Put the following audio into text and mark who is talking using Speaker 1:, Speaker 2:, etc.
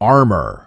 Speaker 1: armor.